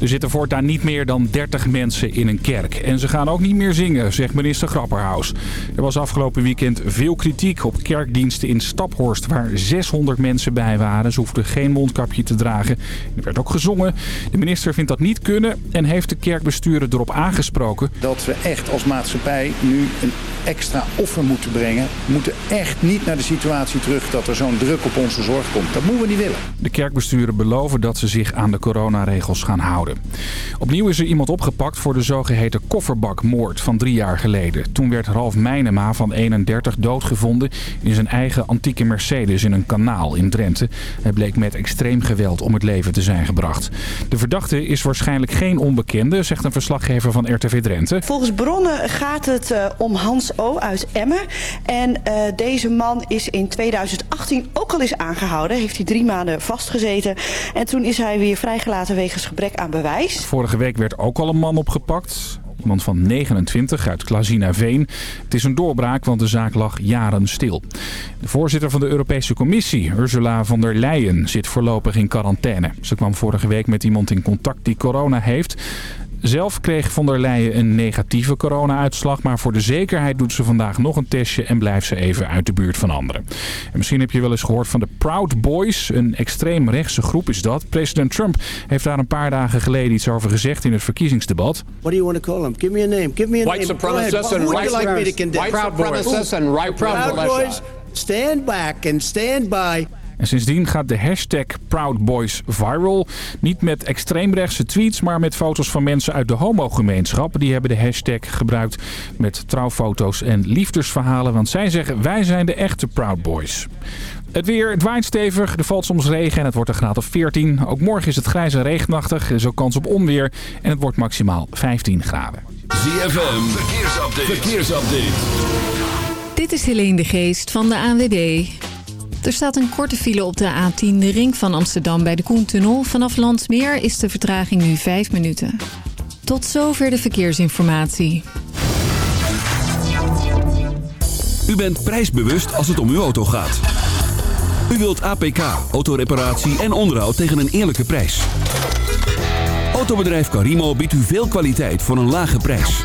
Er zitten voortaan niet meer dan 30 mensen in een kerk. En ze gaan ook niet meer zingen, zegt minister Grapperhaus. Er was afgelopen weekend veel kritiek op kerkdiensten in Staphorst... waar 600 mensen bij waren. Ze hoefden geen mondkapje te dragen. Er werd ook gezongen. De minister vindt dat niet kunnen en heeft de kerkbesturen erop aangesproken. Dat we echt als maatschappij nu een extra offer moeten brengen. We moeten echt niet naar de situatie terug dat er zo'n druk op onze zorg komt. Dat moeten we niet willen. De kerkbesturen beloven dat ze zich aan de coronaregels gaan houden. Opnieuw is er iemand opgepakt voor de zogeheten kofferbakmoord van drie jaar geleden. Toen werd Ralf Meinema van 31 doodgevonden in zijn eigen antieke Mercedes in een kanaal in Drenthe. Hij bleek met extreem geweld om het leven te zijn gebracht. De verdachte is waarschijnlijk geen onbekende, zegt een verslaggever van RTV Drenthe. Volgens bronnen gaat het uh, om Hans O. uit Emmen. En uh, deze man is in 2018 ook al eens aangehouden. Heeft hij drie maanden vastgezeten. En toen is hij weer vrijgelaten wegens gebrek aan Vorige week werd ook al een man opgepakt. Iemand van 29 uit Veen. Het is een doorbraak, want de zaak lag jaren stil. De voorzitter van de Europese Commissie, Ursula von der Leyen, zit voorlopig in quarantaine. Ze kwam vorige week met iemand in contact die corona heeft. Zelf kreeg von der Leyen een negatieve corona-uitslag. Maar voor de zekerheid doet ze vandaag nog een testje en blijft ze even uit de buurt van anderen. En misschien heb je wel eens gehoord van de Proud Boys. Een extreemrechtse groep is dat. President Trump heeft daar een paar dagen geleden iets over gezegd in het verkiezingsdebat. What do you want to call them? Give me a name. Give me a white name. Supremacists and white supremacists. White supremacists and right Proud Boys. Stand back and stand by. En sindsdien gaat de hashtag Proud Boys viral. Niet met extreemrechtse tweets, maar met foto's van mensen uit de homogemeenschap. Die hebben de hashtag gebruikt met trouwfoto's en liefdesverhalen. Want zij zeggen, wij zijn de echte Proud Boys. Het weer, het waait stevig, er valt soms regen en het wordt een graad of 14. Ook morgen is het grijs en regenachtig, er is ook kans op onweer en het wordt maximaal 15 graden. ZFM, verkeersupdate. verkeersupdate. Dit is Helene de Geest van de ANWB. Er staat een korte file op de A10, de ring van Amsterdam bij de Koentunnel. Vanaf Landsmeer is de vertraging nu 5 minuten. Tot zover de verkeersinformatie. U bent prijsbewust als het om uw auto gaat. U wilt APK, autoreparatie en onderhoud tegen een eerlijke prijs. Autobedrijf Carimo biedt u veel kwaliteit voor een lage prijs.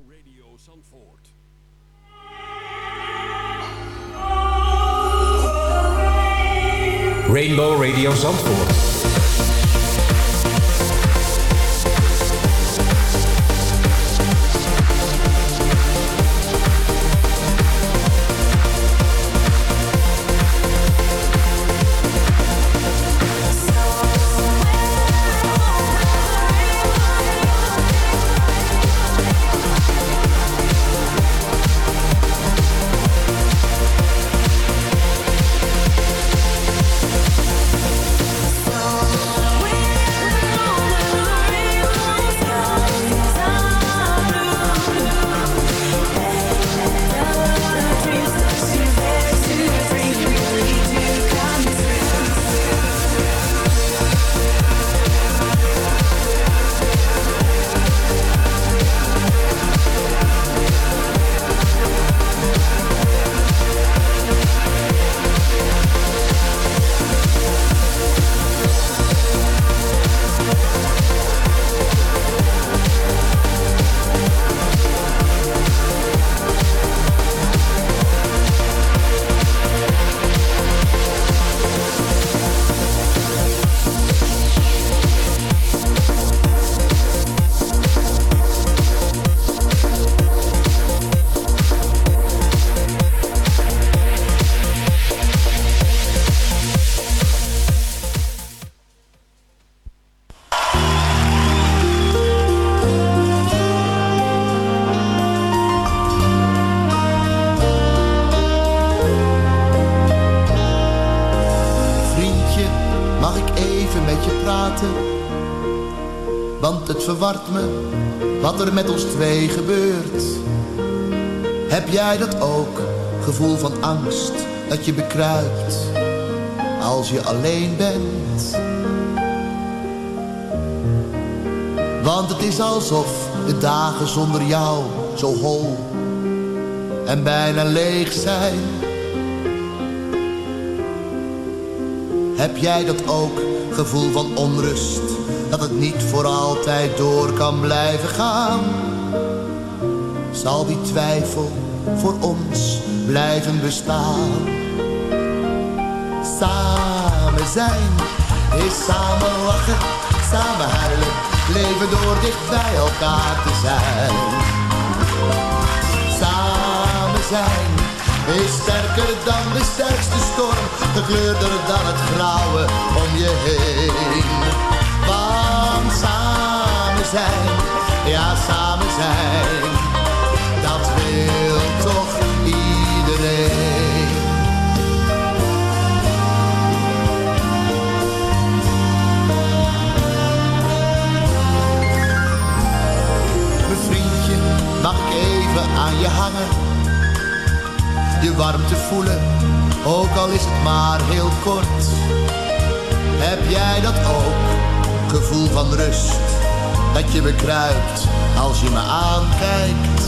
Rainbow Radio Zandvoort. Je bekruipt als je alleen bent? Want het is alsof de dagen zonder jou zo hol en bijna leeg zijn. Heb jij dat ook, gevoel van onrust, dat het niet voor altijd door kan blijven gaan? Zal die twijfel voor ons blijven bestaan? Samen zijn is samen lachen, samen huilen, leven door dicht bij elkaar te zijn. Samen zijn is sterker dan de sterkste storm, gekleurder dan het grauwe om je heen. Want samen zijn, ja samen zijn, dat wil mag ik even aan je hangen? je warmte voelen, ook al is het maar heel kort. Heb jij dat ook, gevoel van rust, dat je bekruipt als je me aankijkt?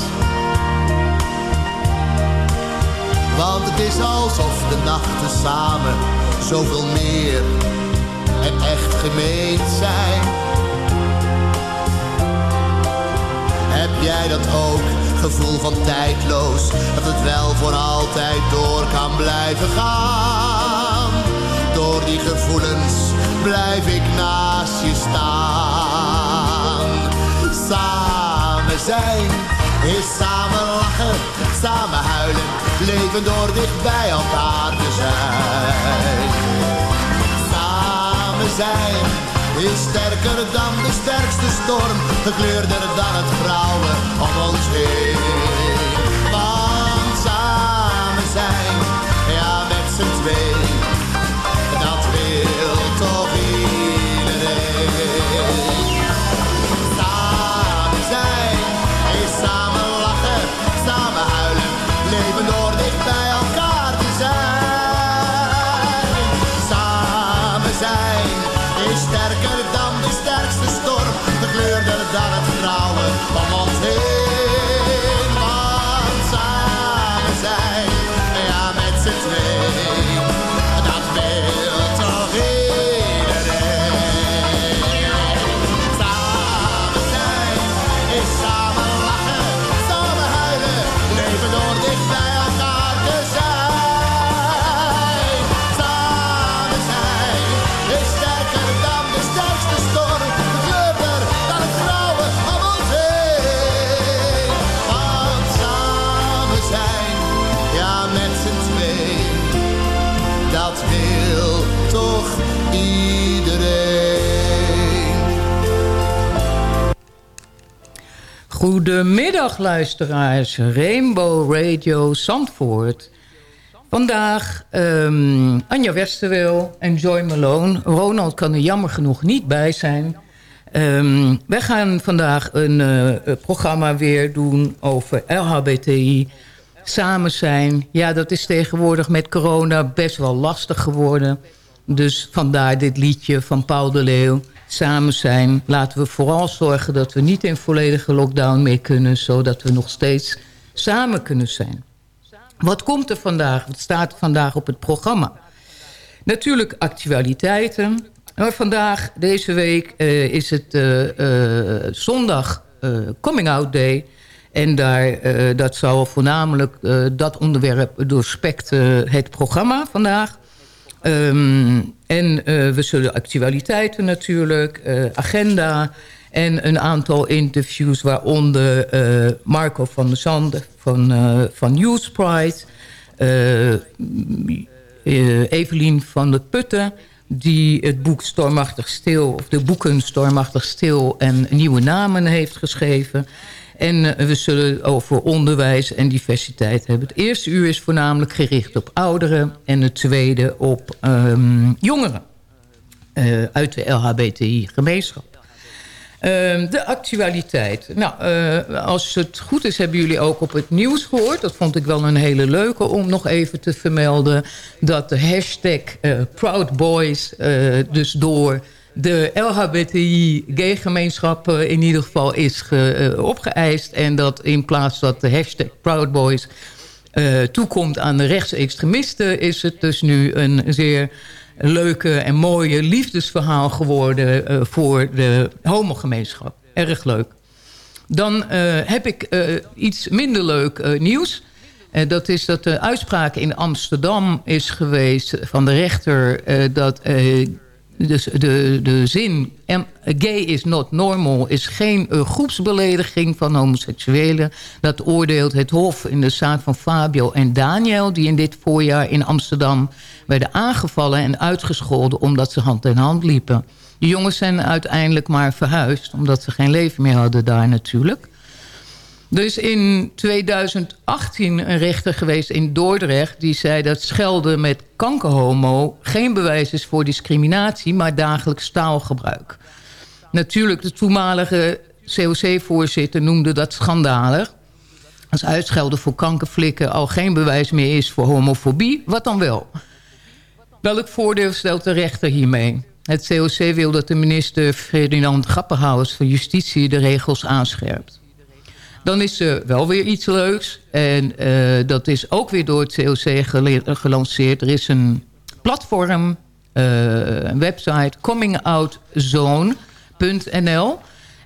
Want het is alsof de nachten samen zoveel meer en echt gemeen zijn. Jij dat ook? gevoel van tijdloos, dat het wel voor altijd door kan blijven gaan. Door die gevoelens blijf ik naast je staan. Samen zijn is samen lachen, samen huilen, leven door dicht bij elkaar te zijn. Samen zijn is sterker dan de sterkste storm, gekleurder dan het grauwe om ons heen. Want samen zijn, ja met z'n twee, Goedemiddag luisteraars, Rainbow Radio Zandvoort. Vandaag ehm, Anja Westerwil en Joy Malone. Ronald kan er jammer genoeg niet bij zijn. Ehm, wij gaan vandaag een eh, programma weer doen over LHBTI. Samen zijn. Ja, dat is tegenwoordig met corona best wel lastig geworden. Dus vandaar dit liedje van Paul de Leeuw. Samen zijn. Laten we vooral zorgen dat we niet in volledige lockdown meer kunnen... zodat we nog steeds samen kunnen zijn. Wat komt er vandaag? Wat staat er vandaag op het programma? Natuurlijk actualiteiten. Maar vandaag, deze week, eh, is het eh, eh, zondag Coming Out Day. En daar, dat zal voornamelijk dat onderwerp doorspekt het programma vandaag. Ehm, en eh, we zullen actualiteiten natuurlijk, eh, agenda en een aantal interviews... waaronder eh, Marco van der Zande van, van Newspride... Evelien van der Putten... die het boek Stormachtig Stil... of de boeken Stormachtig Stil en Nieuwe Namen heeft geschreven... En eh, we zullen over onderwijs en diversiteit hebben. Het eerste uur is voornamelijk gericht op ouderen... en het tweede op ehm, jongeren eh, uit de LHBTI-gemeenschap. Ehm, de actualiteit. Nou, uh, als het goed is hebben jullie ook op het nieuws gehoord. Dat vond ik wel een hele leuke om nog even te vermelden. Dat de hashtag uh, Proud Boys uh, dus door de LHBTI-gay-gemeenschap in ieder geval is opgeëist. En dat in plaats dat de hashtag Proud Boys toekomt aan de rechtsextremisten... is het dus nu een zeer leuke en mooie liefdesverhaal geworden voor de homogemeenschap. Erg leuk. Dan heb ik iets minder leuk nieuws. dat is dat de uitspraak in Amsterdam is geweest van de rechter... dat dus de, de zin gay is not normal is geen uh, groepsbelediging van homoseksuelen. Dat oordeelt het Hof in de zaak van Fabio en Daniel... die in dit voorjaar in Amsterdam werden aangevallen en uitgescholden... omdat ze hand in hand liepen. De jongens zijn uiteindelijk maar verhuisd... omdat ze geen leven meer hadden daar natuurlijk. Er is in 2018 een rechter geweest in Dordrecht... die zei dat schelden met kankerhomo geen bewijs is voor discriminatie... maar dagelijks taalgebruik. Natuurlijk, de toenmalige COC-voorzitter noemde dat schandalig. Als uitschelden voor kankerflikken al geen bewijs meer is voor homofobie, wat dan wel? Welk voordeel stelt de rechter hiermee? Het COC wil dat de minister Ferdinand Grapperhaus van Justitie de regels aanscherpt. Dan is er wel weer iets leuks. En uh, dat is ook weer door het COC gelanceerd. Er is een platform, uh, een website, comingoutzone.nl.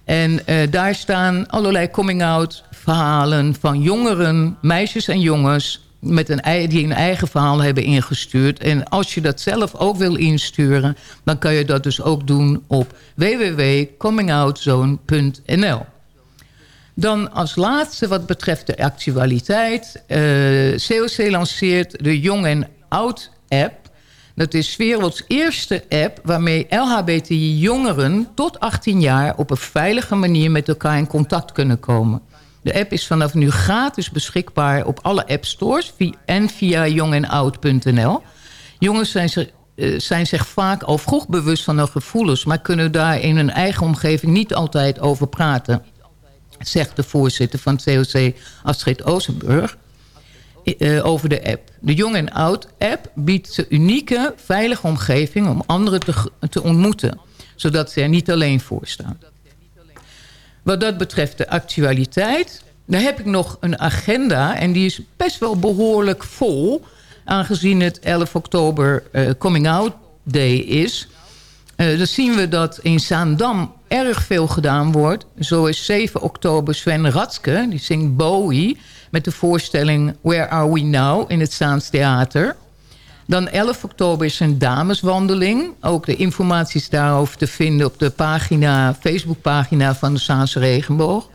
En uh, daar staan allerlei coming-out verhalen van jongeren, meisjes en jongens... Met een, die een eigen verhaal hebben ingestuurd. En als je dat zelf ook wil insturen... dan kan je dat dus ook doen op www.comingoutzone.nl. Dan als laatste wat betreft de actualiteit. Uh, eh, COC lanceert de Jong en Oud app. Dat is werelds eerste app waarmee LHBTI-jongeren tot 18 jaar... op een veilige manier met elkaar in contact kunnen komen. De app is vanaf nu gratis beschikbaar op alle appstores... en via jongenOud.nl. Jongens zijn zich, uh, zijn zich vaak al vroeg bewust van hun gevoelens... maar kunnen daar in hun eigen omgeving niet altijd over praten zegt de voorzitter van het COC Astrid Oosenburg... Uh, over de app. De Jong en Oud app biedt een unieke, veilige omgeving... om anderen te, te ontmoeten, zodat ze er niet alleen voor staan. Wat dat betreft de actualiteit... dan heb ik nog een agenda en die is best wel behoorlijk vol... aangezien het 11 oktober uh, Coming Out Day is... Uh, dan zien we dat in Zaandam erg veel gedaan wordt. Zo is 7 oktober Sven Ratske, die zingt Bowie... met de voorstelling Where Are We Now in het Zaans Theater. Dan 11 oktober is een dameswandeling. Ook de informatie is daarover te vinden op de pagina, Facebookpagina van de Zaanse Regenboog.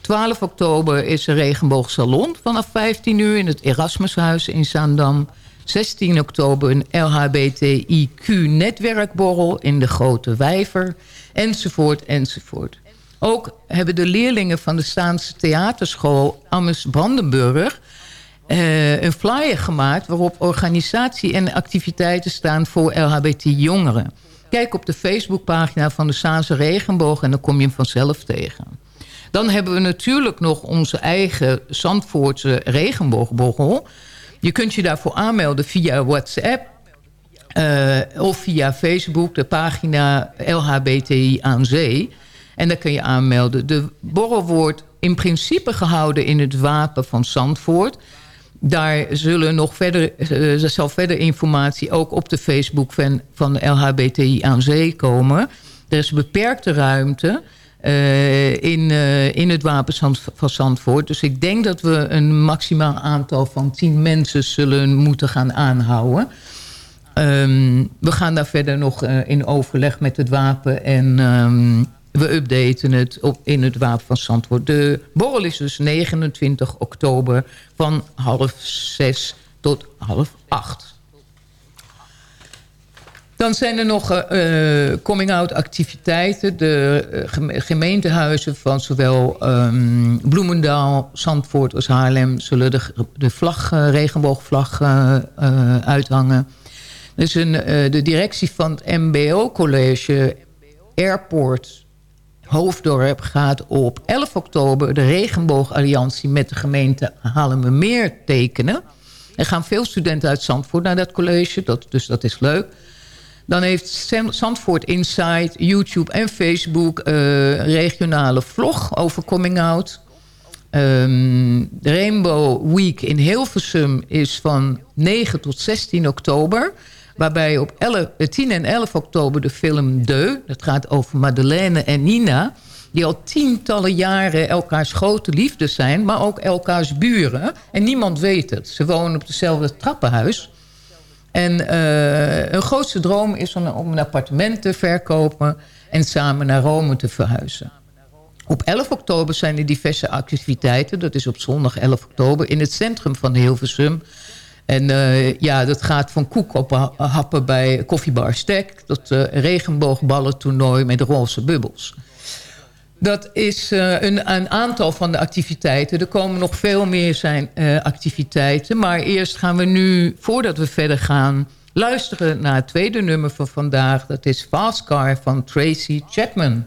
12 oktober is een regenboogsalon vanaf 15 uur in het Erasmushuis in Zaandam. 16 oktober een LHBTIQ-netwerkborrel in de Grote Wijver, enzovoort, enzovoort. Ook hebben de leerlingen van de Staanse theaterschool Ammes Brandenburg... Uh, een flyer gemaakt waarop organisatie en activiteiten staan voor LHBT-jongeren. Kijk op de Facebookpagina van de Saanse Regenboog en dan kom je hem vanzelf tegen. Dan hebben we natuurlijk nog onze eigen Zandvoortse regenboogborrel... Je kunt je daarvoor aanmelden via WhatsApp uh, of via Facebook, de pagina LHBTI aan zee. En daar kun je aanmelden. De borrel wordt in principe gehouden in het wapen van Zandvoort. Daar zullen nog verder, uh, zal verder informatie ook op de Facebook van, van LHBTI aan zee komen. Er is beperkte ruimte. Uh, in, uh, in het Wapenzand van Zandvoort. Dus ik denk dat we een maximaal aantal van tien mensen zullen moeten gaan aanhouden. Um, we gaan daar verder nog uh, in overleg met het wapen en um, we updaten het op, in het wapen van Zandvoort. De borrel is dus 29 oktober van half zes tot half acht. Dan zijn er nog uh, coming-out activiteiten. De uh, gemeentehuizen van zowel um, Bloemendaal, Zandvoort als Haarlem... zullen de, vlag, regenboogvlag uithangen. Een, de directie van het MBO-college Airport Hoofddorp gaat op 11 oktober... de Regenboogalliantie met de gemeente Haarlemmermeer tekenen. Er gaan veel studenten uit Zandvoort naar dat college, dat, dus dat is leuk. Dan heeft Zandvoort Insight, YouTube en Facebook... Uh, regionale vlog over coming out... De Rainbow Week in Hilversum is van 9 tot 16 oktober. Waarbij op 11, 10 en 11 oktober de film De... dat gaat over Madeleine en Nina... die al tientallen jaren elkaars grote liefdes zijn... maar ook elkaars buren. En niemand weet het. Ze wonen op hetzelfde trappenhuis. En uh, hun grootste droom is om, een appartement te verkopen... en samen naar Rome te verhuizen. Op 11 oktober zijn er diverse activiteiten. Dat is op zondag 11 oktober in het centrum van Hilversum. En uh, ja, dat gaat van koek op happen bij koffiebar Stek... tot uh, regenboogballentoernooi met roze bubbels. Dat is uh, een, een, aantal van de activiteiten. Er komen nog veel meer zijn, activiteiten. Maar eerst gaan we nu, voordat we verder gaan... luisteren naar het tweede nummer van vandaag. Dat is Fast Car van Tracy Chapman.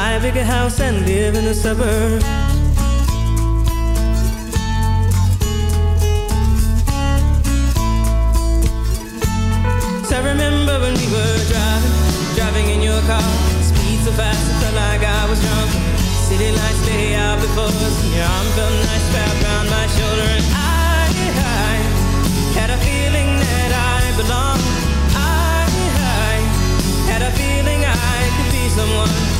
Buy a bigger house and live in the suburbs. So I remember when we were driving, driving in your car. Speed so fast, it felt like I was drunk. City lights lay out before us, and your arm felt nice wrapped around my shoulder. And I, I had a feeling that I belonged. I, I had a feeling I could be someone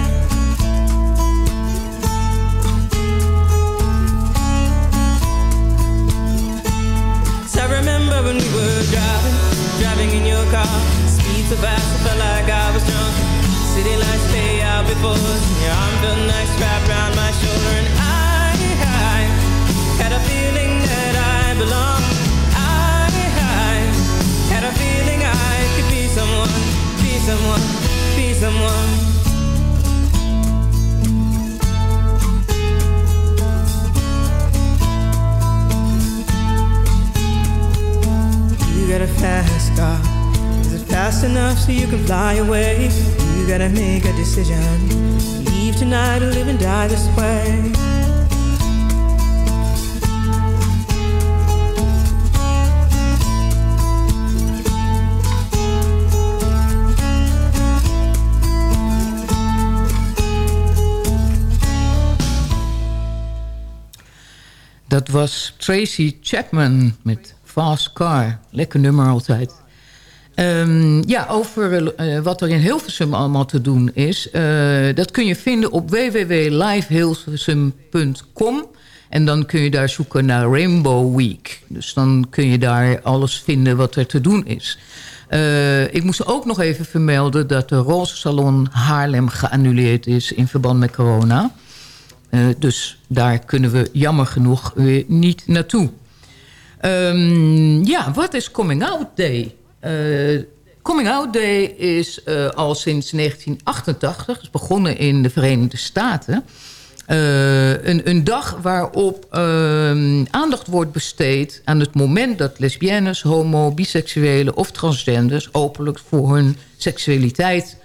Fast, I felt like I was drunk. City lights lay out before us. Your arm felt nice wrapped around my shoulder, and I, I had a feeling that I belonged. I, I had a feeling I could be someone, be someone, be someone. Fast enough so you can fly away? You gotta make a decision. Leave tonight or live and die this way. Dat was Tracy Chapman met Fast Car. Lekker nummer altijd. Um, ja, over uh, wat er in Hilversum allemaal te doen is. Uh, dat kun je vinden op www.livehilversum.com. En dan kun je daar zoeken naar Rainbow Week. Dus dan kun je daar alles vinden wat er te doen is. Ik moest ook nog even vermelden dat de Roze Salon Haarlem geannuleerd is in verband met corona. dus daar kunnen we jammer genoeg weer niet naartoe. Um, ja, wat is Coming Out Day? Uh, Coming Out Day is uh, al sinds 1988, is begonnen in de Verenigde Staten... Uh, een, een, dag waarop uh, aandacht wordt besteed aan het moment dat lesbiennes, homo, biseksuelen of transgenders openlijk voor hun seksualiteit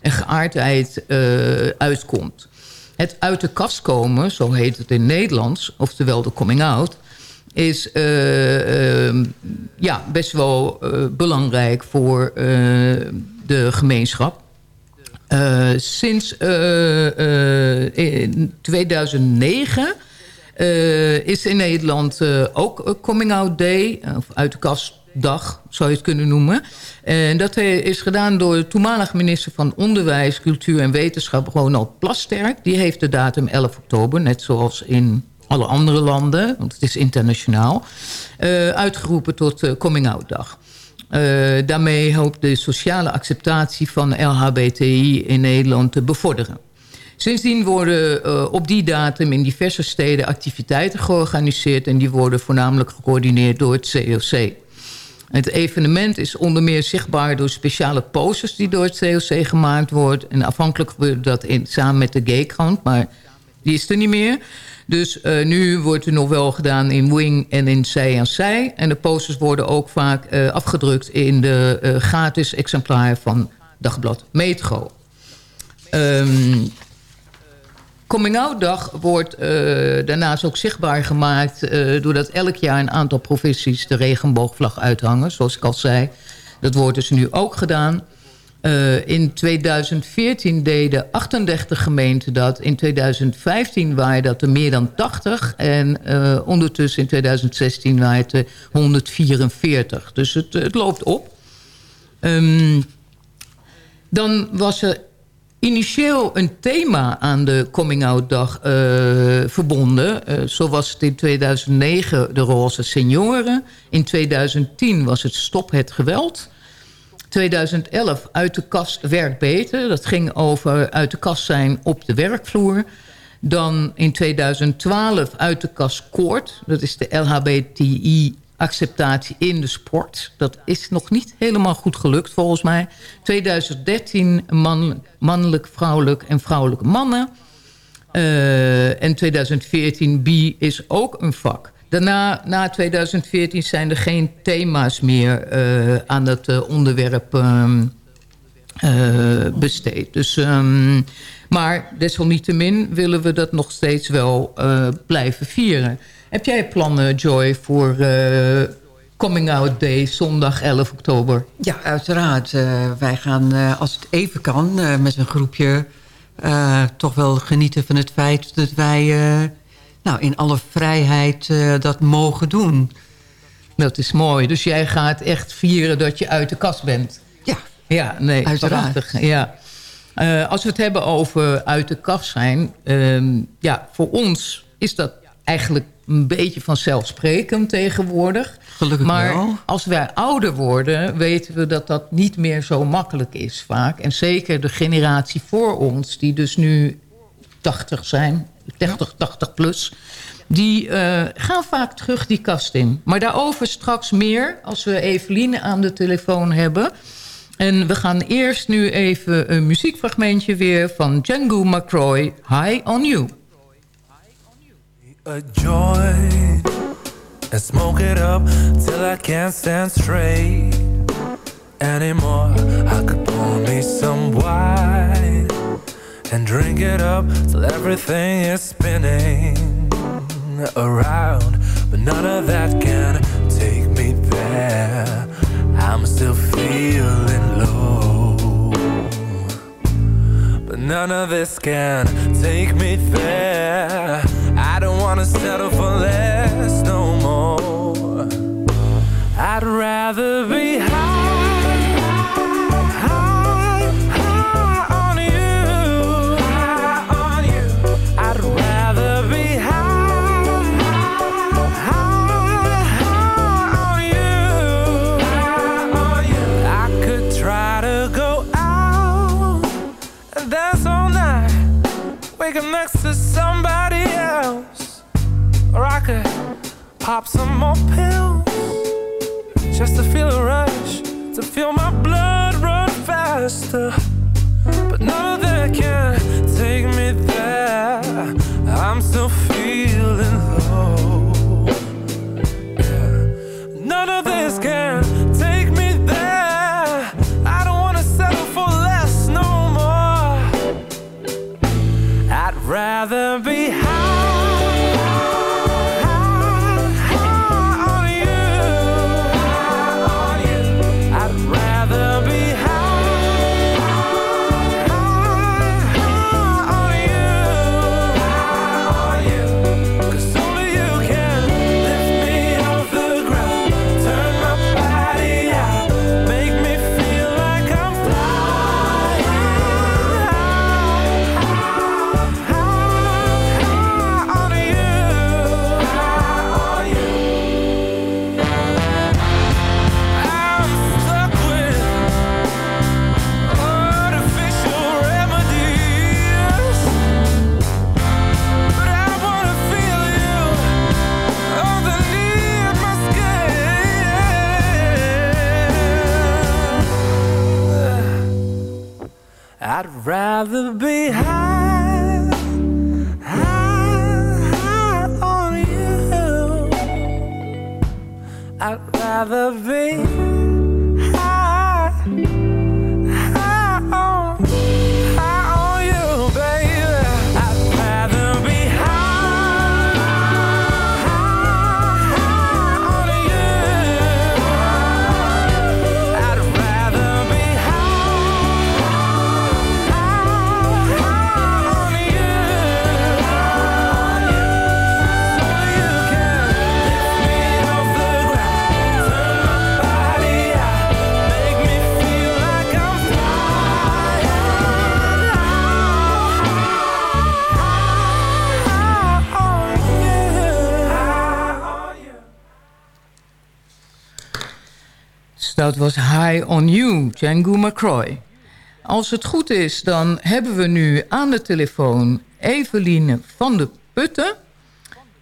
en geaardheid uitkomt. Het uit de kast komen, zo heet het in Nederlands, oftewel de coming out is uh, ja, best wel uh, belangrijk voor de gemeenschap. sinds 2009 is in Nederland ook Coming Out Day, of uit de kastdag zou je het kunnen noemen. En dat is gedaan door de toenmalige minister van Onderwijs, Cultuur en Wetenschap, Ronald Plasterk. Die heeft de datum 11 oktober, net zoals in alle andere landen, want het is internationaal, uh, uitgeroepen tot uh, Coming Out Dag. Uh, daarmee hoopt de sociale acceptatie van LHBTI in Nederland te bevorderen. Sindsdien worden op die datum in diverse steden activiteiten georganiseerd... en die worden voornamelijk gecoördineerd door het COC. Het evenement is onder meer zichtbaar door speciale posters... die door het COC gemaakt worden. En afhankelijk gebeurt dat in, samen met de Gaykrant, maar die is er niet meer... Dus uh, nu wordt er nog wel gedaan in wing en in zij aan zij. En de posters worden ook vaak uh, afgedrukt in de uh, gratis exemplaar van Dagblad Metro. Um, Coming Out Dag wordt daarnaast ook zichtbaar gemaakt... doordat elk jaar een aantal provincies de regenboogvlag uithangen. Zoals ik al zei. Dat wordt dus nu ook gedaan... Uh, in 2014 deden 38 gemeenten dat. In 2015 waren dat er meer dan 80. En uh, ondertussen in 2016 waren het er 144. Dus het, het loopt op. Um, dan was er initieel een thema aan de Coming Out Dag verbonden. zo was het in 2009 de roze senioren. In 2010 was het Stop het geweld... 2011 uit de kast werk beter. Dat ging over uit de kast zijn op de werkvloer. Dan in 2012 uit de kast koord. Dat is de LHBTI acceptatie in de sport. Dat is nog niet helemaal goed gelukt volgens mij. 2013 man, mannelijk, vrouwelijk en vrouwelijke mannen. Uh, en 2014 bi is ook een vak. Daarna, na 2014, zijn er geen thema's meer uh, aan het uh, onderwerp uh, besteed. Dus, um, maar desalniettemin willen we dat nog steeds wel blijven vieren. Heb jij plannen, Joy, voor Coming Out Day, zondag 11 oktober? Ja, uiteraard. wij gaan, als het even kan, met een groepje... toch wel genieten van het feit dat wij nou, in alle vrijheid uh, dat mogen doen. Dat is mooi. Dus jij gaat echt vieren dat je uit de kast bent. Ja, Ja, nee, Uiteraard. prachtig. Ja. Eh, als we het hebben over uit de kast zijn... ehm, ja, voor ons is dat eigenlijk een beetje vanzelfsprekend tegenwoordig. Gelukkig maar wel. als wij ouder worden, weten we dat dat niet meer zo makkelijk is vaak. En zeker de generatie voor ons, die dus nu 80 zijn, 30, 80 plus... die eh, gaan vaak terug die kast in. Maar daarover straks meer als we Eveline aan de telefoon hebben... En we gaan eerst nu even een muziekfragmentje weer van Django McCroy, High on You. a joint and smoke it up till I can't stand straight anymore. I could pour me some wine and drink it up till everything is spinning around, but none of that can take me there. I'm still feeling low. But none of this can take me there. I don't wanna settle for less no more. I'd rather be rather be dat was High on You, Django McCroy. Als het goed is, dan hebben we nu aan de telefoon Eveline van de Putten...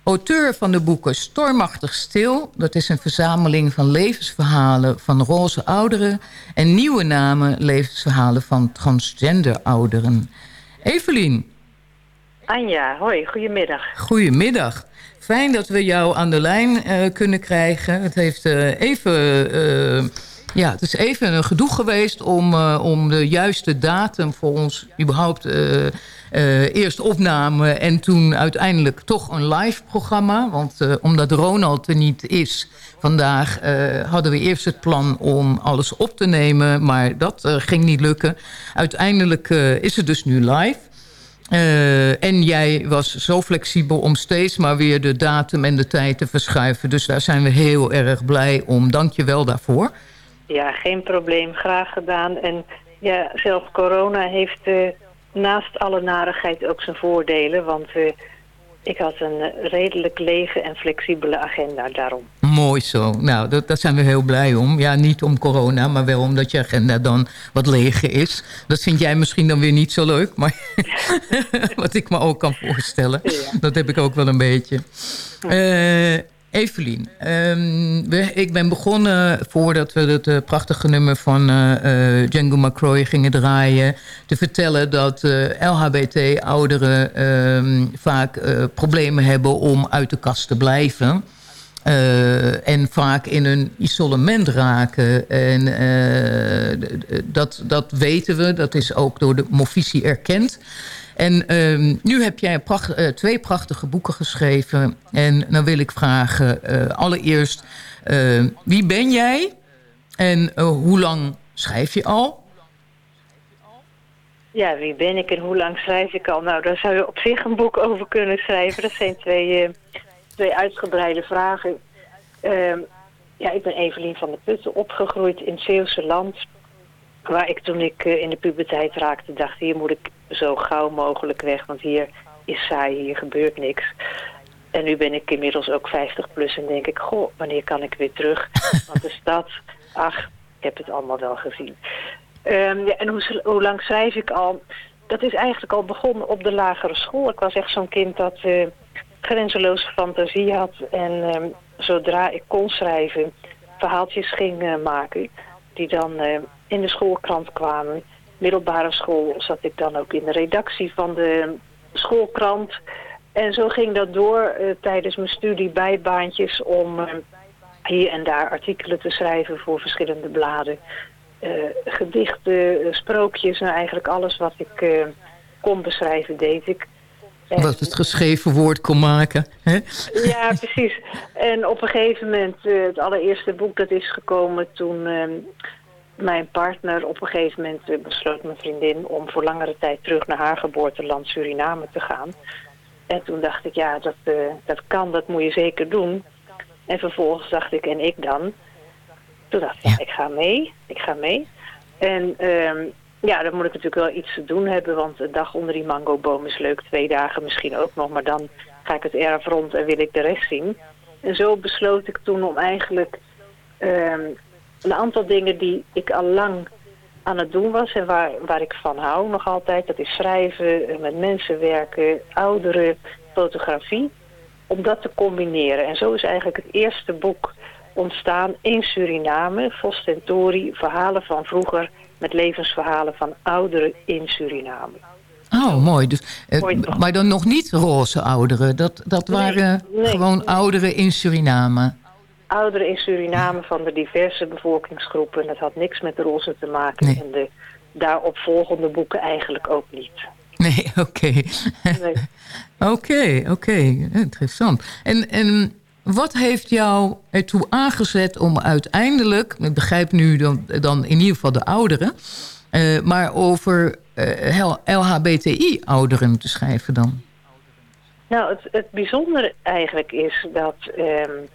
auteur van de boeken Stormachtig Stil. Dat is een verzameling van levensverhalen van roze ouderen... en nieuwe namen levensverhalen van transgender ouderen. Evelien, Anja, hoi, goedemiddag. Goedemiddag. Fijn dat we jou aan de lijn eh, kunnen krijgen. Het, heeft, eh, even, eh, ja, het is even een gedoe geweest om, om de juiste datum voor ons überhaupt... eerst opname en toen uiteindelijk toch een live programma. Want omdat Ronald er niet is vandaag... hadden we eerst het plan om alles op te nemen. Maar dat ging niet lukken. Uiteindelijk is het dus nu live. Eh, en jij was zo flexibel om steeds maar weer de datum en de tijd te verschuiven. Dus daar zijn we heel erg blij om. Dank je wel daarvoor. Ja, geen probleem. Graag gedaan. En ja, zelfs corona heeft uh, naast alle narigheid ook zijn voordelen. Want uh, ik had een redelijk lege en flexibele agenda daarom. Mooi zo. Nou, dat, daar zijn we heel blij om. Ja, niet om corona, maar wel omdat je agenda dan wat leger is. Dat vind jij misschien dan weer niet zo leuk. Maar wat ik me ook kan voorstellen. Ja. Dat heb ik ook wel een beetje. Uh, Evelien, um, we, ik ben begonnen voordat we het uh, prachtige nummer van uh, Django McCroy gingen draaien... te vertellen dat LHBT-ouderen um, vaak problemen hebben om uit de kast te blijven... en vaak in een isolement raken. En dat, dat weten we, dat is ook door de Movisie erkend... En um, nu heb jij uh, twee prachtige boeken geschreven. En dan wil ik vragen, uh, allereerst, uh, wie ben jij? En hoe lang schrijf je al? Ja, wie ben ik en hoe lang schrijf ik al? Nou, daar zou je op zich een boek over kunnen schrijven. Dat zijn twee, twee uitgebreide vragen. Ehm, ja, ik ben Evelien van der Putten, opgegroeid in Zeeuwse land... Waar ik toen ik in de puberteit raakte dacht, hier moet ik zo gauw mogelijk weg, want hier is saai, hier gebeurt niks. En nu ben ik inmiddels ook 50 plus en denk ik, goh, wanneer kan ik weer terug? Want de stad, ach, ik heb het allemaal wel gezien. Um, ja, en hoe, hoe, lang schrijf ik al? Dat is eigenlijk al begonnen op de lagere school. Ik was echt zo'n kind dat uh, grenzeloze fantasie had. En um, zodra ik kon schrijven, verhaaltjes ging uh, maken... die dan uh, in de schoolkrant kwamen middelbare school zat ik dan ook in de redactie van de schoolkrant. En zo ging dat door uh, tijdens mijn studie bijbaantjes om uh, hier en daar artikelen te schrijven voor verschillende bladen. Uh, gedichten, sprookjes, nou eigenlijk alles wat ik kon beschrijven deed ik. En, wat het geschreven woord kon maken. Hè? Ja, precies. En op een gegeven moment, het allereerste boek dat is gekomen toen ehm, mijn partner op een gegeven moment eh, besloot mijn vriendin om voor langere tijd terug naar haar geboorteland Suriname te gaan. En toen dacht ik, ja, dat, uh, dat kan, dat moet je zeker doen. En vervolgens dacht ik, en ik dan? Toen dacht ik, ja, ik ga mee, ik ga mee. En um, ja, dan moet ik natuurlijk wel iets te doen hebben, want een dag onder die mangoboom is leuk, twee dagen misschien ook nog, maar dan ga ik het erf rond en wil ik de rest zien. En zo besloot ik toen om eigenlijk um, een aantal dingen die ik al lang aan het doen was en waar, waar ik van hou nog altijd. Dat is schrijven, eh, met mensen werken, ouderen, fotografie. Om dat te combineren. En zo is eigenlijk het eerste boek ontstaan in Suriname. Vostentori, verhalen van vroeger met levensverhalen van ouderen in Suriname. Oh, mooi. Dus, uh, maar dan nog niet roze ouderen. Dat, dat waren nee, gewoon ouderen in Suriname ouderen in Suriname van de diverse bevolkingsgroepen. Dat had niks met de roze te maken. Nee. En de daaropvolgende boeken eigenlijk ook niet. Nee, oké. Oké, oké. Interessant. En, en wat heeft jou ertoe aangezet om uiteindelijk... ik begrijp nu dan, dan in ieder geval de ouderen... Uh, maar over uh, LHBTI-ouderen te schrijven dan? Nou, het, het bijzondere eigenlijk is dat... Um,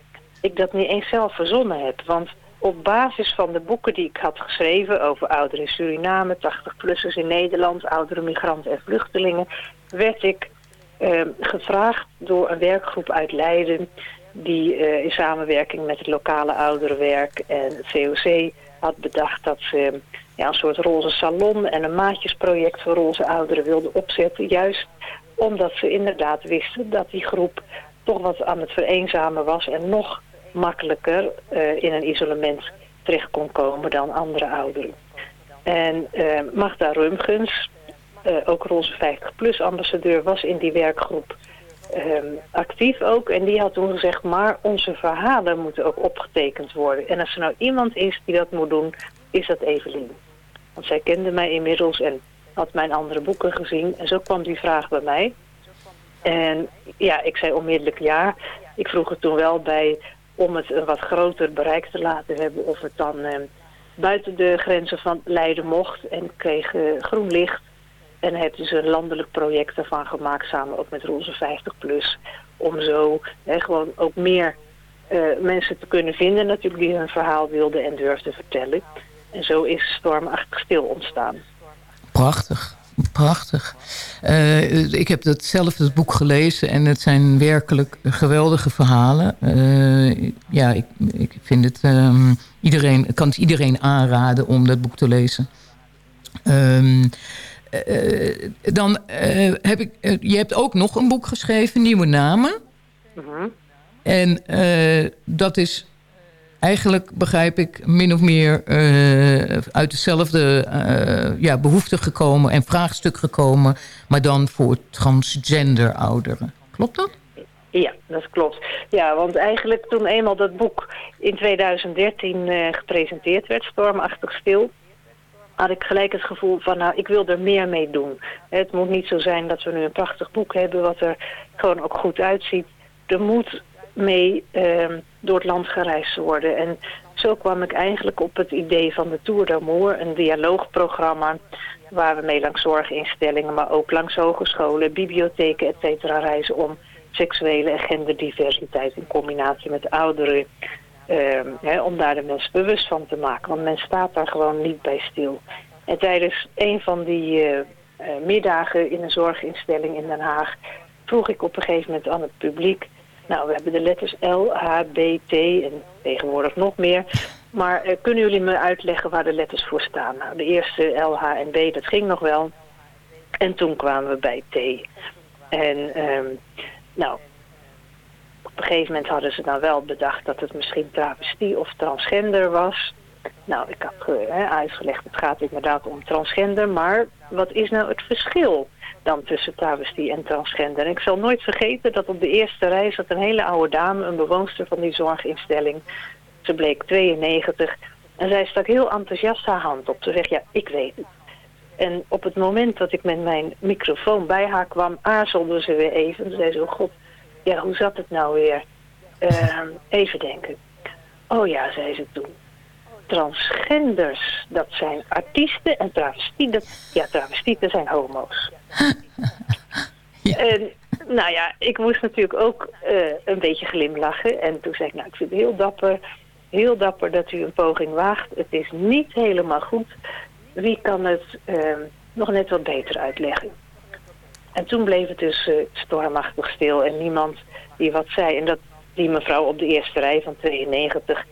ik dat niet eens zelf verzonnen heb. Want op basis van de boeken die ik had geschreven over ouderen in Suriname, 80-plussers in Nederland, oudere migranten en vluchtelingen, werd ik uh, gevraagd door een werkgroep uit Leiden die uh, in samenwerking met het lokale ouderenwerk en het COC had bedacht dat ze ja, een soort roze salon en een maatjesproject voor roze ouderen wilden opzetten. Juist omdat ze inderdaad wisten dat die groep toch wat aan het vereenzamen was en nog makkelijker uh, in een isolement terecht kon komen dan andere ouderen. En uh, Magda Rumgens, uh, ook Roze 50PLUS ambassadeur, was in die werkgroep um, actief ook. En die had toen gezegd, maar onze verhalen moeten ook opgetekend worden. En als er nou iemand is die dat moet doen, is dat Evelien. Want zij kende mij inmiddels en had mijn andere boeken gezien. En zo kwam die vraag bij mij. En ja, ik zei onmiddellijk ja. Ik vroeg het toen wel bij om het een wat groter bereik te laten hebben of het dan eh, buiten de grenzen van Leiden mocht en kreeg uh, groen licht. En heb dus een landelijk project ervan gemaakt samen ook met Roze 50 Plus. Om zo gewoon ook meer eh, mensen te kunnen vinden natuurlijk die hun verhaal wilden en durfden vertellen. En zo is Stormachtig Stil ontstaan. Prachtig. Prachtig. Uh, ik heb dat zelf het boek gelezen en het zijn werkelijk geweldige verhalen. Uh, ja, ik, ik vind het, um, iedereen, kan het iedereen aanraden om dat boek te lezen. Um, uh, dan heb ik, je hebt ook nog een boek geschreven, Nieuwe Namen. -huh. En dat is eigenlijk begrijp ik min of meer uh, uit dezelfde uh, ja, behoefte gekomen en vraagstuk gekomen, maar dan voor transgender ouderen. Klopt dat? Ja, dat klopt. Ja, want eigenlijk toen eenmaal dat boek in 2013 uh, gepresenteerd werd, Stormachtig Stil, had ik gelijk het gevoel van, nou, ik wil er meer mee doen. Het moet niet zo zijn dat we nu een prachtig boek hebben wat er gewoon ook goed uitziet. Er moet mee uh, door het land gereisd worden. En zo kwam ik eigenlijk op het idee van de Tour d'Amour, een dialoogprogramma waar we mee langs zorginstellingen, maar ook langs hogescholen, bibliotheken, et cetera, reizen om seksuele en genderdiversiteit in combinatie met ouderen, uh, hè, om daar de mensen bewust van te maken. Want men staat daar gewoon niet bij stil. En tijdens een van die uh, middagen in een zorginstelling in Den Haag vroeg ik op een gegeven moment aan het publiek nou, we hebben de letters L, H, B, T en tegenwoordig nog meer. Maar uh, kunnen jullie me uitleggen waar de letters voor staan? Nou, de eerste L, H en B, dat ging nog wel. En toen kwamen we bij T. En um, nou, op een gegeven moment hadden ze dan wel bedacht dat het misschien travestie of transgender was. Nou, ik had uh, uitgelegd, het gaat inderdaad om transgender, maar wat is nou het verschil? dan tussen travestie en transgender. En ik zal nooit vergeten dat op de eerste reis zat een hele oude dame, een bewoonster van die zorginstelling. Ze bleek 92 en zij stak heel enthousiast haar hand op. Ze zegt, ja, ik weet het. En op het moment dat ik met mijn microfoon bij haar kwam, aarzelde ze weer even. Ze zei zo, god, ja, hoe zat het nou weer? Uh, even denken. Oh ja, zei ze toen transgenders, dat zijn artiesten en travestieten, ja, travestieten zijn homo's. ja. En, nou ja, ik moest natuurlijk ook uh, een beetje glimlachen. En toen zei ik, nou, ik vind het heel dapper, heel dapper dat u een poging waagt. Het is niet helemaal goed. Wie kan het uh, nog net wat beter uitleggen? En toen bleef het dus uh, stormachtig stil en niemand die wat zei. En dat die mevrouw op de eerste rij van 92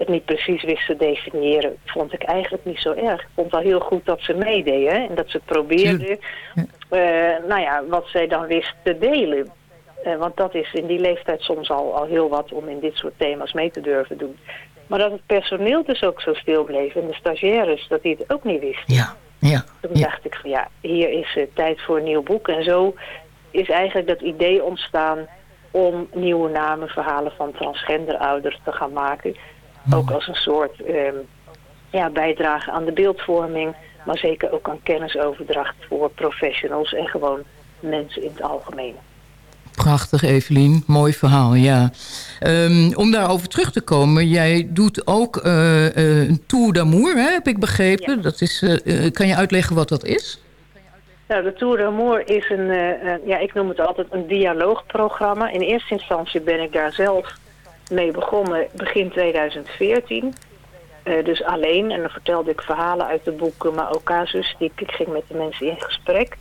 het niet precies wist te definiëren, vond ik eigenlijk niet zo erg. Ik vond wel heel goed dat ze meededen en dat ze probeerden, uh, nou ja, wat zij dan wist te delen. Uh, want dat is in die leeftijd soms al, al heel wat om in dit soort thema's mee te durven doen. Maar dat het personeel dus ook zo stil bleef en de stagiaires, dat die het ook niet wisten. Ja, ja. Toen ja. dacht ik van ja, hier is uh, tijd voor een nieuw boek. En zo is eigenlijk dat idee ontstaan om nieuwe namen, verhalen van transgender ouders te gaan maken. Ook als een soort um, ja, bijdrage aan de beeldvorming, maar zeker ook aan kennisoverdracht voor professionals en gewoon mensen in het algemeen. Prachtig, Evelien. Mooi verhaal, ja. Um, om daarover terug te komen, jij doet ook uh, uh, een Tour d'Amour, heb ik begrepen. Ja. Dat is, uh, kan je uitleggen wat dat is? Nou, de Tour d'Amour is een, ja, ik noem het altijd een dialoogprogramma. In eerste instantie ben ik daar zelf mee begonnen begin 2014. Uh, dus alleen. En dan vertelde ik verhalen uit de boeken, maar ook casus. Die, ik ging met de mensen in gesprek.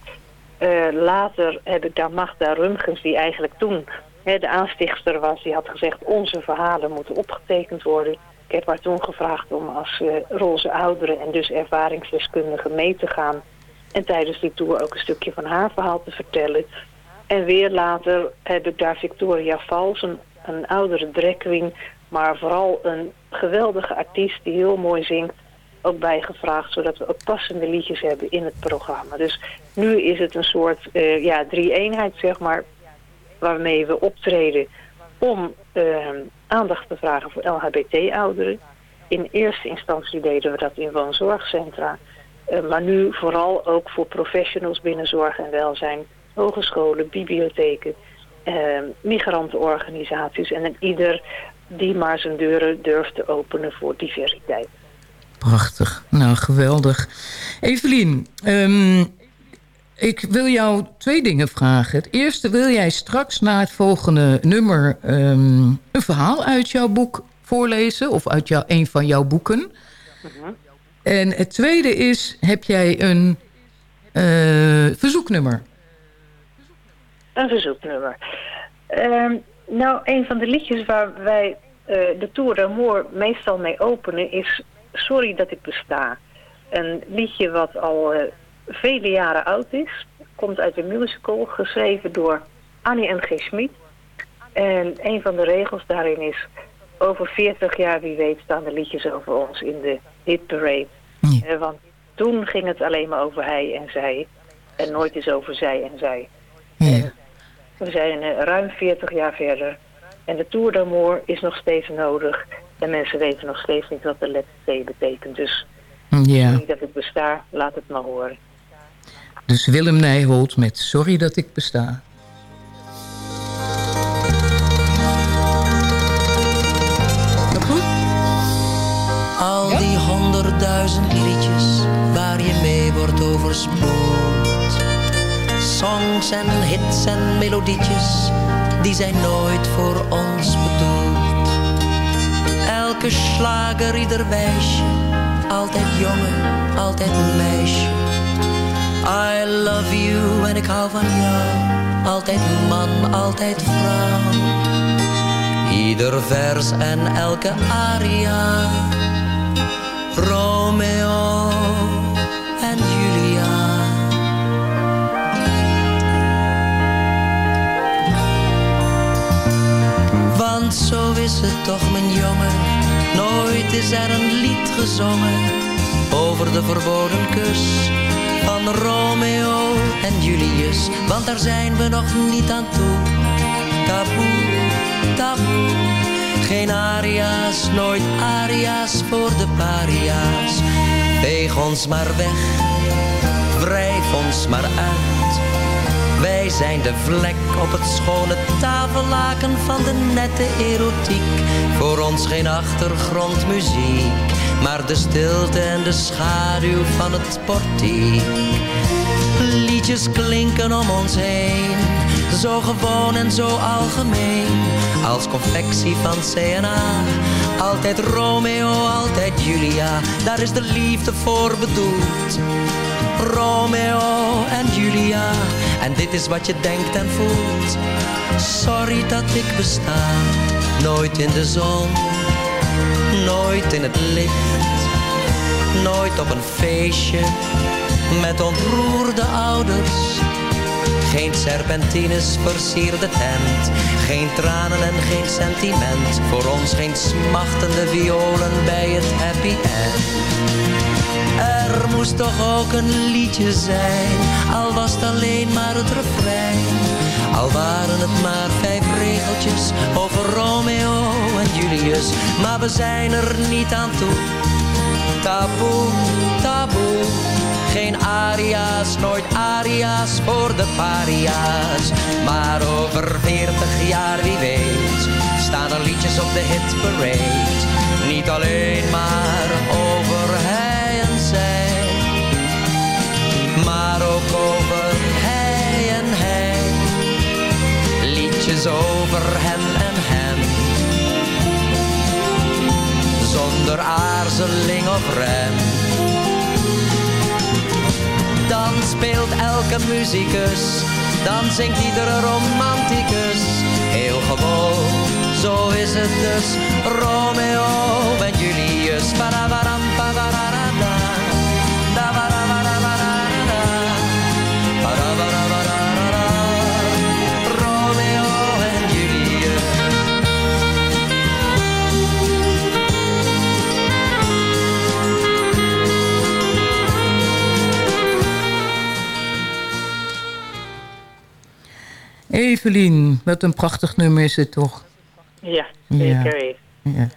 Uh, later heb ik daar Magda Rumgens, die eigenlijk toen hè, de aanstichter was. Die had gezegd, onze verhalen moeten opgetekend worden. Ik heb haar toen gevraagd om als uh, roze ouderen en dus ervaringsdeskundige mee te gaan. En tijdens die tour ook een stukje van haar verhaal te vertellen. En weer later heb ik daar Victoria Vals, een een oudere drag maar vooral een geweldige artiest die heel mooi zingt, ook bijgevraagd, zodat we ook passende liedjes hebben in het programma. Dus nu is het een soort uh, ja, drie-eenheid, zeg maar, waarmee we optreden om uh, aandacht te vragen voor LHBT-ouderen. In eerste instantie deden we dat in woonzorgcentra, uh, maar nu vooral ook voor professionals binnen zorg en welzijn, hogescholen, bibliotheken eh, migrantenorganisaties en een ieder die maar zijn deuren durft te openen voor diversiteit. Prachtig. Nou, geweldig. Evelien, um, ik wil jou twee dingen vragen. Het eerste, wil jij straks na het volgende nummer... ehm, een verhaal uit jouw boek voorlezen? Of uit jou, een van jouw boeken? Mhm. En het tweede is, heb jij een eh, verzoeknummer? Een verzoeknummer. Ehm, nou, een van de liedjes waar wij eh, de Tour d'Amour meestal mee openen is Sorry dat ik besta. Een liedje wat al eh, vele jaren oud is. Komt uit een musical, geschreven door Annie M. G. Schmid. En een van de regels daarin is... Over 40 jaar, wie weet, staan de liedjes over ons in de hitparade. Eh, want toen ging het alleen maar over hij en zij. En nooit eens over zij en zij. En we zijn eh, ruim 40 jaar verder. En de Tour d'Amour is nog steeds nodig. En mensen weten nog steeds niet wat de letter T betekent. Dus Ja. niet dat ik besta, laat het maar horen. Dus Willem Nijholt met Sorry dat ik besta. Al die honderdduizend liedjes waar je mee wordt overspoeld. Songs en hits en melodietjes, die zijn nooit voor ons bedoeld. Elke slager, ieder wijsje, altijd jongen, altijd meisje. I love you en ik hou van jou, altijd man, altijd vrouw. Ieder vers en elke aria. Romeo Zo is het toch, mijn jongen. Nooit is er een lied gezongen over de verboden kus van Romeo en Julius. Want daar zijn we nog niet aan toe. Taboe, taboe. Geen aria's, nooit aria's voor de paria's. Veeg ons maar weg, wrijf ons maar uit. Wij zijn de vlek op het schone tafellaken van de nette erotiek. Voor ons geen achtergrondmuziek, maar de stilte en de schaduw van het portiek. Liedjes klinken om ons heen, zo gewoon en zo algemeen. Als confectie van CNA, altijd Romeo, altijd Julia. Daar is de liefde voor bedoeld. Romeo en Julia, en dit is wat je denkt en voelt. Sorry dat ik besta, nooit in de zon, nooit in het licht, nooit op een feestje met ontroerde ouders. Geen serpentines versierde tent, geen tranen en geen sentiment. Voor ons geen smachtende violen bij het happy end. Er moest toch ook een liedje zijn, al was het alleen maar het refrein. Al waren het maar vijf regeltjes over Romeo en Julius, maar we zijn er niet aan toe. Taboe, taboe, geen aria's, nooit aria's voor de paria's. Maar over veertig jaar, wie weet, staan er liedjes op de hitparade. Niet alleen maar over hij over hij en hij. Liedjes over hem en hem. Zonder aarzeling of rem. Dan speelt elke muzikus, dan zingt iedere romanticus. Heel gewoon, zo is het dus. Romeo en Julius. Parabaram. Evelien, wat een prachtig nummer is het toch? Ja, zeker. Ja.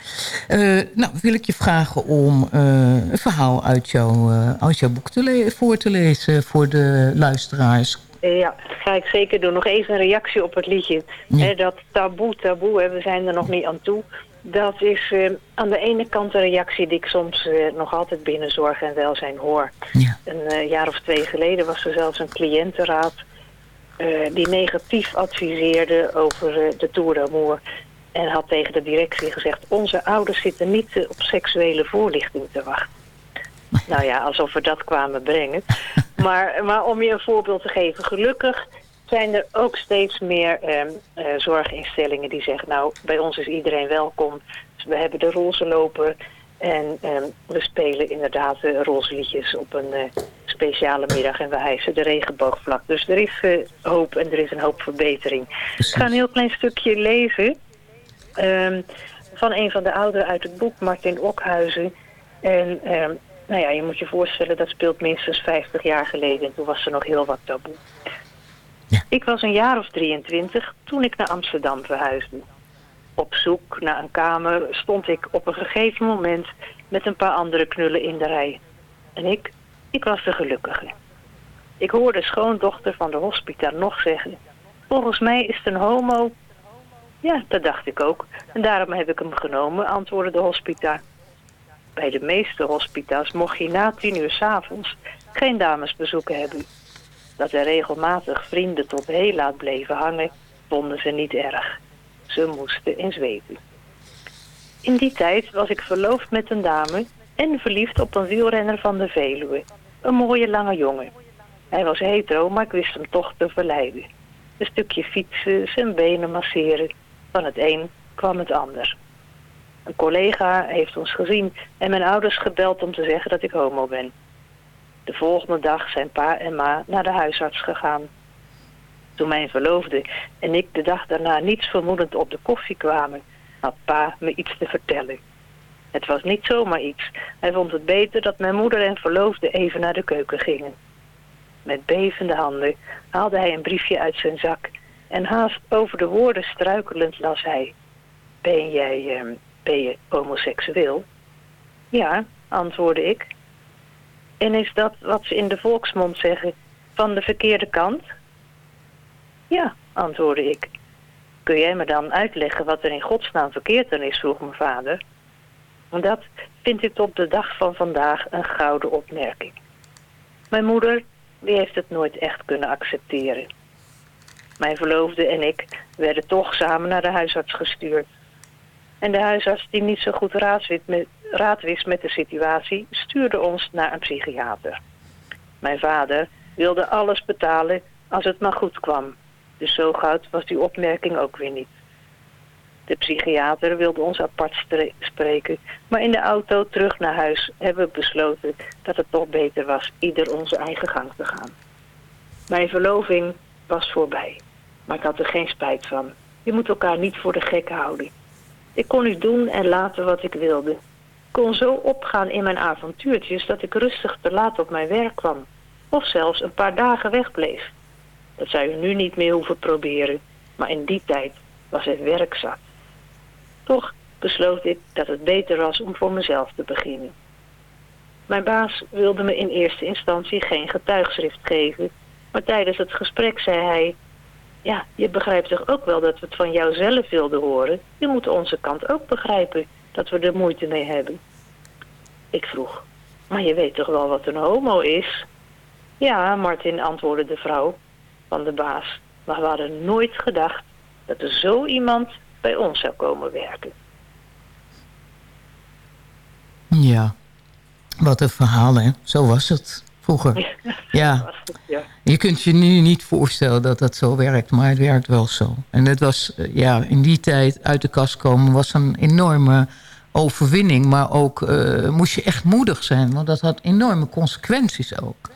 Eh, nou, wil ik je vragen om eh, een verhaal uit, jouw eh, uit jouw boek te voor te lezen voor de luisteraars. Ja, dat ga ik zeker doen. Nog even een reactie op het liedje. Ja. Dat taboe, taboe, hè, we zijn er nog niet aan toe. Dat is uh, aan de ene kant een reactie die ik soms uh, nog altijd binnen zorg en welzijn hoor. Ja. Een uh, jaar of twee geleden was er zelfs een cliëntenraad die negatief adviseerde over de Tour d'Amour. En had tegen de directie gezegd, onze ouders zitten niet op seksuele voorlichting te wachten. Nou ja, alsof we dat kwamen brengen. Maar, maar om je een voorbeeld te geven, gelukkig zijn er ook steeds meer uh, zorginstellingen die zeggen... nou, bij ons is iedereen welkom. Dus we hebben de roze lopen en um, we spelen inderdaad roze liedjes op een speciale middag... en we hijsen de regenboogvlak. Dus er is hoop en er is een hoop verbetering. Precies. Ik ga een heel klein stukje lezen um, van een van de ouderen uit het boek, Martin Okhuizen... En nou ja, je moet je voorstellen, dat speelt minstens 50 jaar geleden. En toen was er nog heel wat taboe. Ja. Ik was een jaar of 23 toen ik naar Amsterdam verhuisde. Op zoek naar een kamer stond ik op een gegeven moment met een paar andere knullen in de rij. En ik, ik was de gelukkige. Ik hoorde de schoondochter van de hospita nog zeggen... Volgens mij is het een homo. Ja, dat dacht ik ook. En daarom heb ik hem genomen, antwoordde de hospita. Bij de meeste hospita's mocht je na tien uur s'avonds geen damesbezoeken hebben. Dat er regelmatig vrienden tot heel laat bleven hangen, vonden ze niet erg. Ze moesten eens weten. In die tijd was ik verloofd met een dame en verliefd op een wielrenner van de Veluwe. Een mooie lange jongen. Hij was hetero, maar ik wist hem toch te verleiden. Een stukje fietsen, zijn benen masseren. Van het een kwam het ander. Een collega heeft ons gezien en mijn ouders gebeld om te zeggen dat ik homo ben. De volgende dag zijn pa en ma naar de huisarts gegaan. Toen mijn verloofde en ik de dag daarna niets vermoedend op de koffie kwamen, had pa me iets te vertellen. Het was niet zomaar iets. Hij vond het beter dat mijn moeder en verloofde even naar de keuken gingen. Met bevende handen haalde hij een briefje uit zijn zak en haast over de woorden struikelend las hij. Ben jij, uh, ben je homoseksueel? Ja, antwoordde ik. En is dat wat ze in de volksmond zeggen, van de verkeerde kant? Ja, antwoordde ik. Kun jij me dan uitleggen wat er in godsnaam verkeerd aan is, vroeg mijn vader. Dat vind ik op de dag van vandaag een gouden opmerking. Mijn moeder, die heeft het nooit echt kunnen accepteren. Mijn verloofde en ik werden toch samen naar de huisarts gestuurd. En de huisarts, die niet zo goed raad wist met de situatie, stuurde ons naar een psychiater. Mijn vader wilde alles betalen als het maar goed kwam. Dus zo goud was die opmerking ook weer niet. De psychiater wilde ons apart spreken, maar in de auto terug naar huis hebben we besloten dat het toch beter was ieder onze eigen gang te gaan. Mijn verloving was voorbij, maar ik had er geen spijt van. Je moet elkaar niet voor de gek houden. Ik kon nu doen en laten wat ik wilde. Ik kon zo opgaan in mijn avontuurtjes dat ik rustig te laat op mijn werk kwam. Of zelfs een paar dagen wegbleef. Dat zou je nu niet meer hoeven proberen, maar in die tijd was het werk zat. Toch besloot ik dat het beter was om voor mezelf te beginnen. Mijn baas wilde me in eerste instantie geen getuigschrift geven, maar tijdens het gesprek zei hij... Ja, je begrijpt toch ook wel dat we het van jou zelf wilden horen? Je moet onze kant ook begrijpen dat we er moeite mee hebben. Ik vroeg, maar je weet toch wel wat een homo is? Ja, Martin, antwoordde de vrouw van de baas. Maar we hadden nooit gedacht dat er zo iemand bij ons zou komen werken. Ja, wat een verhaal, hè? Zo was het vroeger. Ja. Je kunt je nu niet voorstellen dat dat zo werkt, maar het werkt wel zo. En het was, ja, in die tijd uit de kast komen was een enorme overwinning. Maar ook uh, moest je echt moedig zijn, want dat had enorme consequenties ook.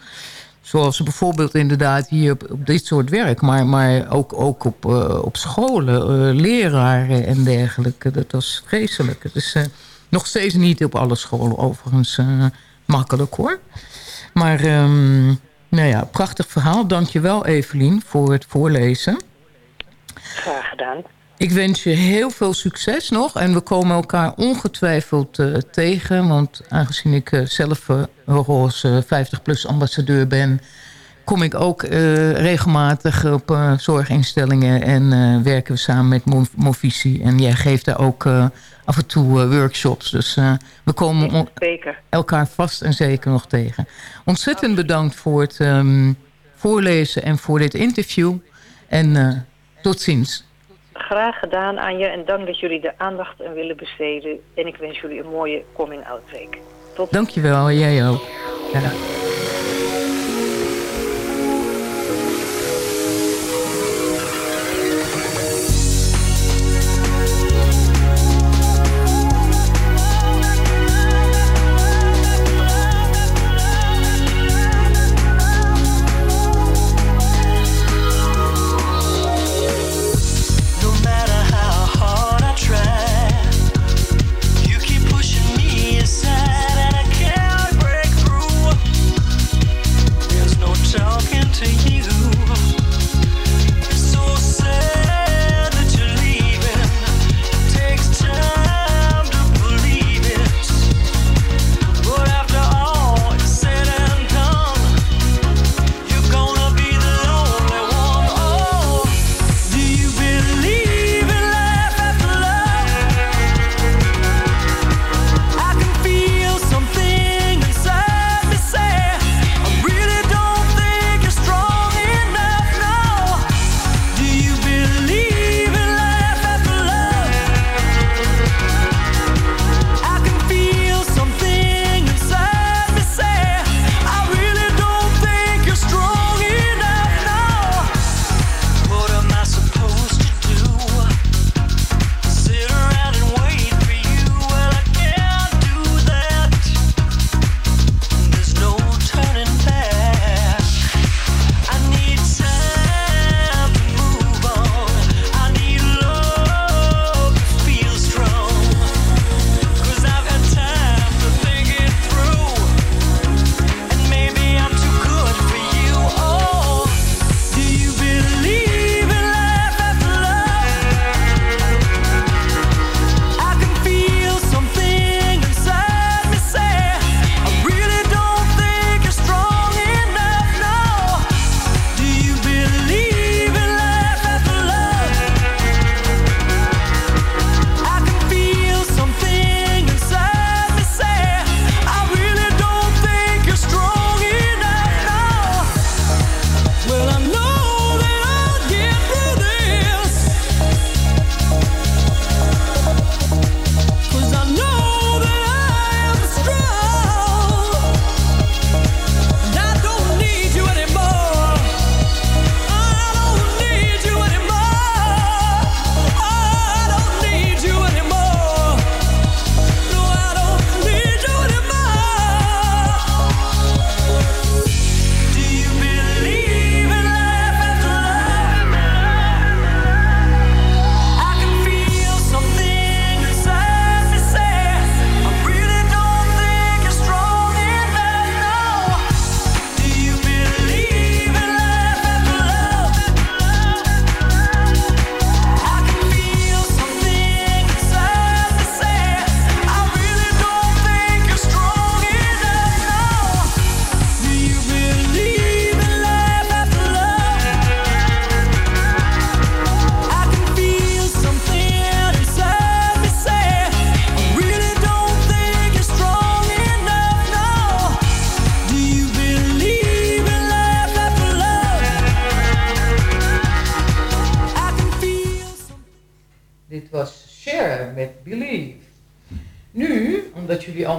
Zoals bijvoorbeeld inderdaad hier op, op dit soort werk. Maar, maar ook, ook op, uh, op scholen, uh, leraren en dergelijke. Dat was vreselijk. Het is uh, nog steeds niet op alle scholen overigens makkelijk hoor. Maar um, nou ja, prachtig verhaal. Dankjewel Evelien voor het voorlezen. Graag gedaan. Ik wens je heel veel succes nog. En we komen elkaar ongetwijfeld uh, tegen. Want aangezien ik uh, zelf uh, roze 50-plus ambassadeur ben... kom ik ook eh, regelmatig op eh, zorginstellingen en eh, werken we samen met Mo- Movisie. En jij geeft daar ook eh, af en toe eh, workshops. Dus eh, we komen elkaar vast en zeker nog tegen. Ontzettend bedankt voor het ehm, voorlezen en voor dit interview. En eh, tot ziens. Graag gedaan aan je en dank dat jullie de aandacht aan willen besteden. En ik wens jullie een mooie coming-out week. Tot Dankjewel, jij ook.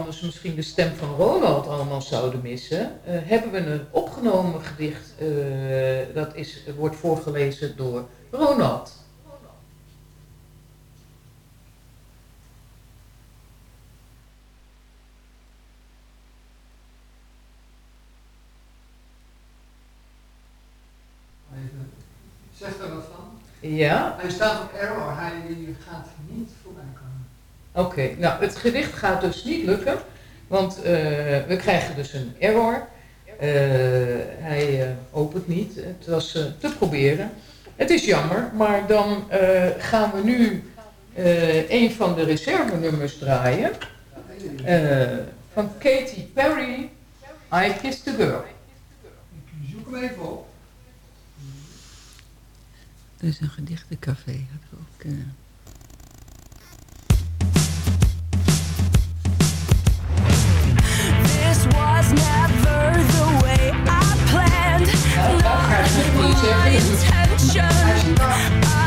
Anders misschien de stem van Ronald allemaal zouden missen, eh, hebben we een opgenomen gedicht. eh, dat is, wordt voorgelezen door Ronald. Zeg er wat van. Ja? Hij staat op error, hij gaat. Oké, nou het gedicht gaat dus niet lukken, want eh, we krijgen dus een error. Eh, hij eh, opent niet, het was eh, te proberen. Het is jammer, maar dan eh, gaan we nu eh, een van de reservenummers draaien. Eh, van Katy Perry, I Kissed a Girl. Ik zoek Zoek hem even op. Er is een gedichtencafé. Had ik ook, eh, This was never the way I